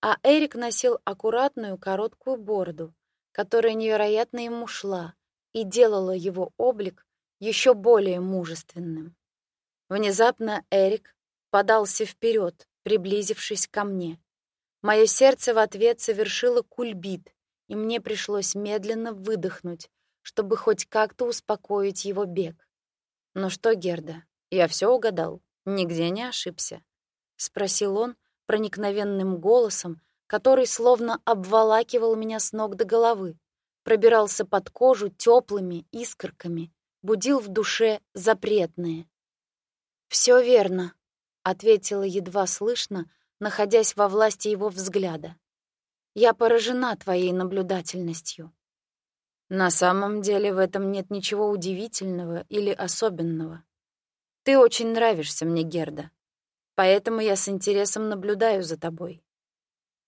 а Эрик носил аккуратную короткую бороду, которая невероятно ему шла и делала его облик еще более мужественным. Внезапно Эрик подался вперед, приблизившись ко мне. Мое сердце в ответ совершило кульбит, и мне пришлось медленно выдохнуть, чтобы хоть как-то успокоить его бег. «Ну что, Герда, я все угадал, нигде не ошибся?» — спросил он проникновенным голосом, который словно обволакивал меня с ног до головы, пробирался под кожу теплыми искорками, будил в душе запретные. Все верно, ответила едва слышно, находясь во власти его взгляда. Я поражена твоей наблюдательностью. На самом деле в этом нет ничего удивительного или особенного. Ты очень нравишься мне, Герда. Поэтому я с интересом наблюдаю за тобой.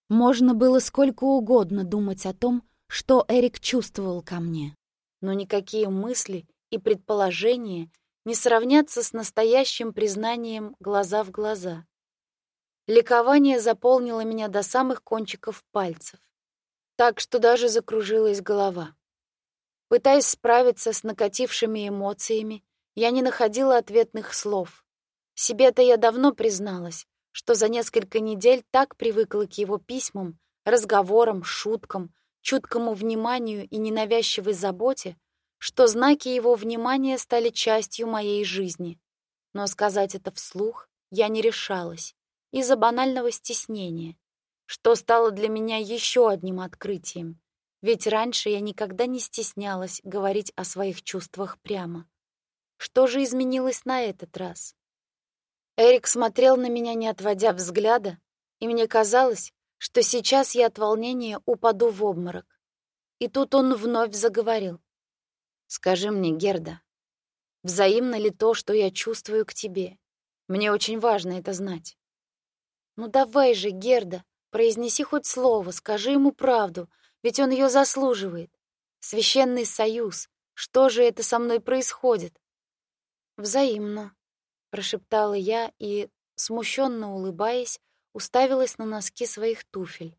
Можно было сколько угодно думать о том, что Эрик чувствовал ко мне, но никакие мысли и предположения не сравнятся с настоящим признанием глаза в глаза. Ликование заполнило меня до самых кончиков пальцев, так что даже закружилась голова. Пытаясь справиться с накатившими эмоциями, я не находила ответных слов. Себе-то я давно призналась, что за несколько недель так привыкла к его письмам, разговорам, шуткам, чуткому вниманию и ненавязчивой заботе, что знаки его внимания стали частью моей жизни. Но сказать это вслух я не решалась из-за банального стеснения, что стало для меня еще одним открытием. Ведь раньше я никогда не стеснялась говорить о своих чувствах прямо. Что же изменилось на этот раз? Эрик смотрел на меня, не отводя взгляда, и мне казалось, что сейчас я от волнения упаду в обморок. И тут он вновь заговорил. Скажи мне, Герда, взаимно ли то, что я чувствую к тебе? Мне очень важно это знать. Ну давай же, Герда, произнеси хоть слово, скажи ему правду, ведь он ее заслуживает. Священный союз. Что же это со мной происходит? Взаимно, прошептала я и, смущенно улыбаясь, уставилась на носки своих туфель.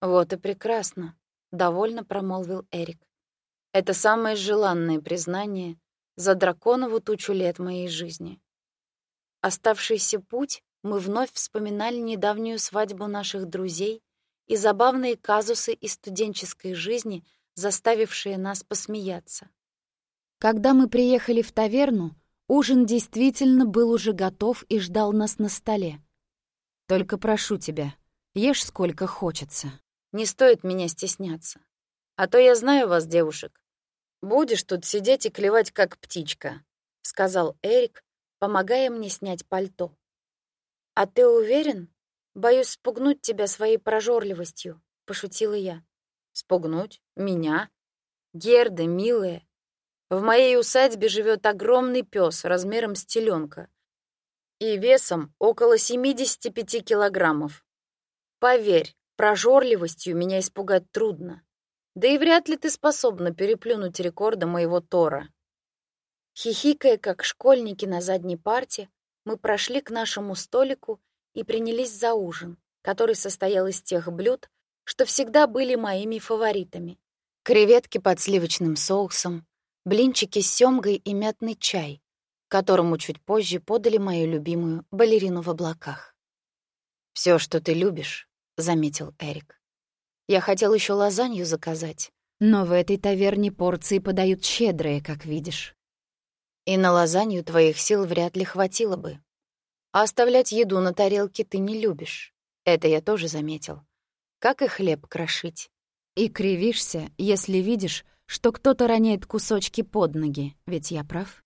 Вот и прекрасно, довольно промолвил Эрик. Это самое желанное признание за драконову тучу лет моей жизни. Оставшийся путь мы вновь вспоминали недавнюю свадьбу наших друзей и забавные казусы из студенческой жизни, заставившие нас посмеяться. Когда мы приехали в таверну, ужин действительно был уже готов и ждал нас на столе. «Только прошу тебя, ешь сколько хочется». «Не стоит меня стесняться. А то я знаю вас, девушек. «Будешь тут сидеть и клевать, как птичка», — сказал Эрик, помогая мне снять пальто. «А ты уверен? Боюсь спугнуть тебя своей прожорливостью», — пошутила я. «Спугнуть? Меня? Герда, милая. В моей усадьбе живет огромный пес размером с теленка и весом около 75 килограммов. Поверь, прожорливостью меня испугать трудно. Да и вряд ли ты способна переплюнуть рекорды моего Тора. Хихикая, как школьники на задней парте, мы прошли к нашему столику и принялись за ужин, который состоял из тех блюд, что всегда были моими фаворитами. Креветки под сливочным соусом, блинчики с семгой и мятный чай, которому чуть позже подали мою любимую балерину в облаках. Все, что ты любишь», — заметил Эрик. Я хотел еще лазанью заказать, но в этой таверне порции подают щедрые, как видишь. И на лазанью твоих сил вряд ли хватило бы. А оставлять еду на тарелке ты не любишь. Это я тоже заметил. Как и хлеб крошить. И кривишься, если видишь, что кто-то роняет кусочки под ноги, ведь я прав.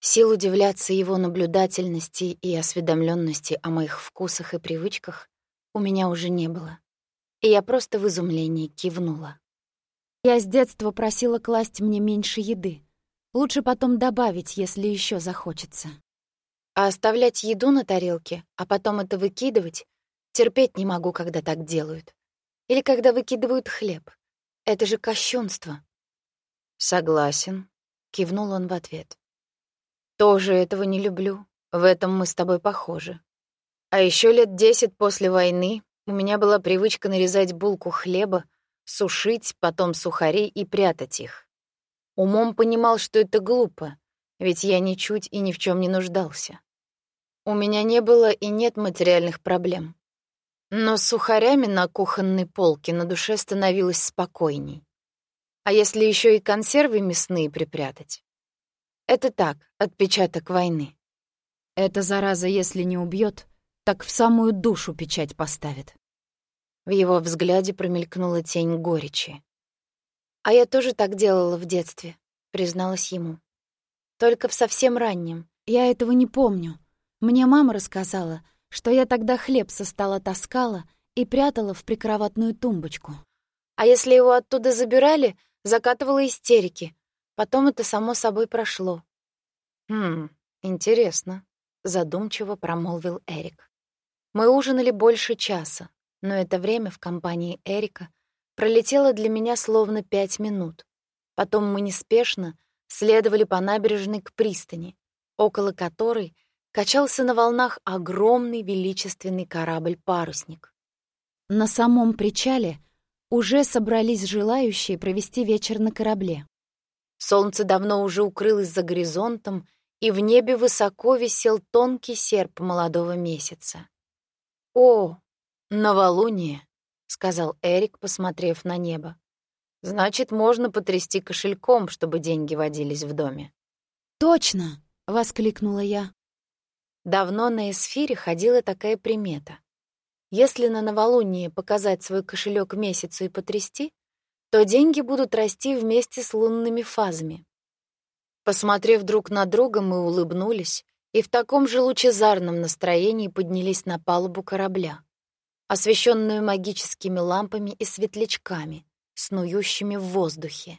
Сил удивляться его наблюдательности и осведомленности о моих вкусах и привычках у меня уже не было. И я просто в изумлении кивнула. Я с детства просила класть мне меньше еды. Лучше потом добавить, если еще захочется. А оставлять еду на тарелке, а потом это выкидывать, терпеть не могу, когда так делают. Или когда выкидывают хлеб. Это же кощунство. Согласен, кивнул он в ответ. Тоже этого не люблю. В этом мы с тобой похожи. А еще лет десять после войны у меня была привычка нарезать булку хлеба, сушить, потом сухари и прятать их. Умом понимал, что это глупо, ведь я ничуть и ни в чем не нуждался. У меня не было и нет материальных проблем. Но с сухарями на кухонной полке на душе становилось спокойней. А если еще и консервы мясные припрятать? Это так, отпечаток войны. Эта зараза, если не убьет, так в самую душу печать поставит. В его взгляде промелькнула тень горечи. А я тоже так делала в детстве, призналась ему. Только в совсем раннем. Я этого не помню. Мне мама рассказала, что я тогда хлеб со стола таскала и прятала в прикроватную тумбочку. А если его оттуда забирали, закатывала истерики. Потом это само собой прошло. «Хм, интересно», — задумчиво промолвил Эрик. Мы ужинали больше часа, но это время в компании Эрика пролетело для меня словно пять минут. Потом мы неспешно следовали по набережной к пристани, около которой — качался на волнах огромный величественный корабль-парусник. На самом причале уже собрались желающие провести вечер на корабле. Солнце давно уже укрылось за горизонтом, и в небе высоко висел тонкий серп молодого месяца. «О, новолуние!» — сказал Эрик, посмотрев на небо. «Значит, можно потрясти кошельком, чтобы деньги водились в доме». «Точно!» — воскликнула я. Давно на эсфире ходила такая примета. Если на новолуние показать свой кошелек месяцу и потрясти, то деньги будут расти вместе с лунными фазами. Посмотрев друг на друга, мы улыбнулись и в таком же лучезарном настроении поднялись на палубу корабля, освещенную магическими лампами и светлячками, снующими в воздухе.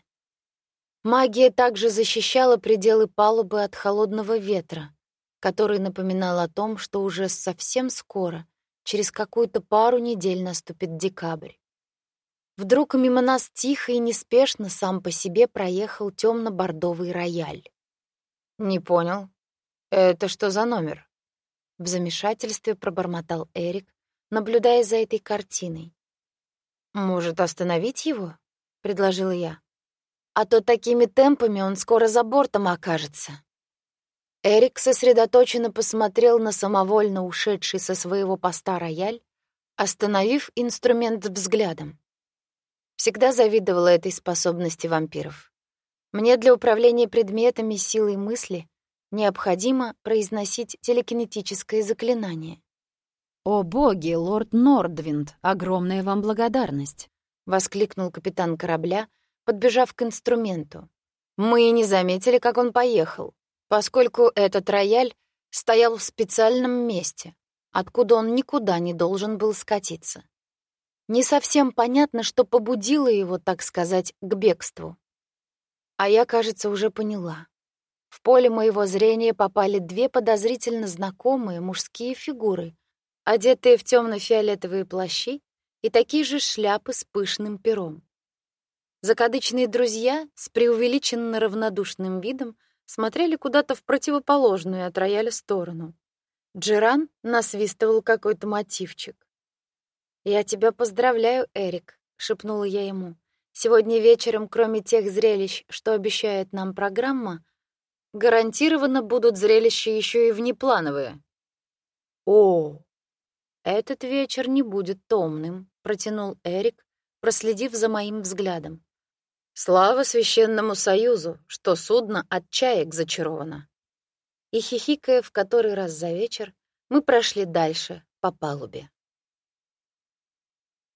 Магия также защищала пределы палубы от холодного ветра, который напоминал о том, что уже совсем скоро, через какую-то пару недель наступит декабрь. Вдруг мимо нас тихо и неспешно сам по себе проехал темно бордовый рояль. «Не понял. Это что за номер?» В замешательстве пробормотал Эрик, наблюдая за этой картиной. «Может, остановить его?» — предложила я. «А то такими темпами он скоро за бортом окажется». Эрик сосредоточенно посмотрел на самовольно ушедший со своего поста рояль, остановив инструмент взглядом. Всегда завидовала этой способности вампиров. Мне для управления предметами силой мысли необходимо произносить телекинетическое заклинание. «О боги, лорд Нордвинд, огромная вам благодарность!» — воскликнул капитан корабля, подбежав к инструменту. Мы и не заметили, как он поехал поскольку этот рояль стоял в специальном месте, откуда он никуда не должен был скатиться. Не совсем понятно, что побудило его, так сказать, к бегству. А я, кажется, уже поняла. В поле моего зрения попали две подозрительно знакомые мужские фигуры, одетые в темно-фиолетовые плащи и такие же шляпы с пышным пером. Закадычные друзья с преувеличенно равнодушным видом смотрели куда-то в противоположную от рояля сторону. Джеран насвистывал какой-то мотивчик. «Я тебя поздравляю, Эрик», — шепнула я ему. «Сегодня вечером, кроме тех зрелищ, что обещает нам программа, гарантированно будут зрелища еще и внеплановые». «О, этот вечер не будет томным», — протянул Эрик, проследив за моим взглядом. Слава священному союзу, что судно от чаек зачаровано. И хихикая в который раз за вечер, мы прошли дальше по палубе.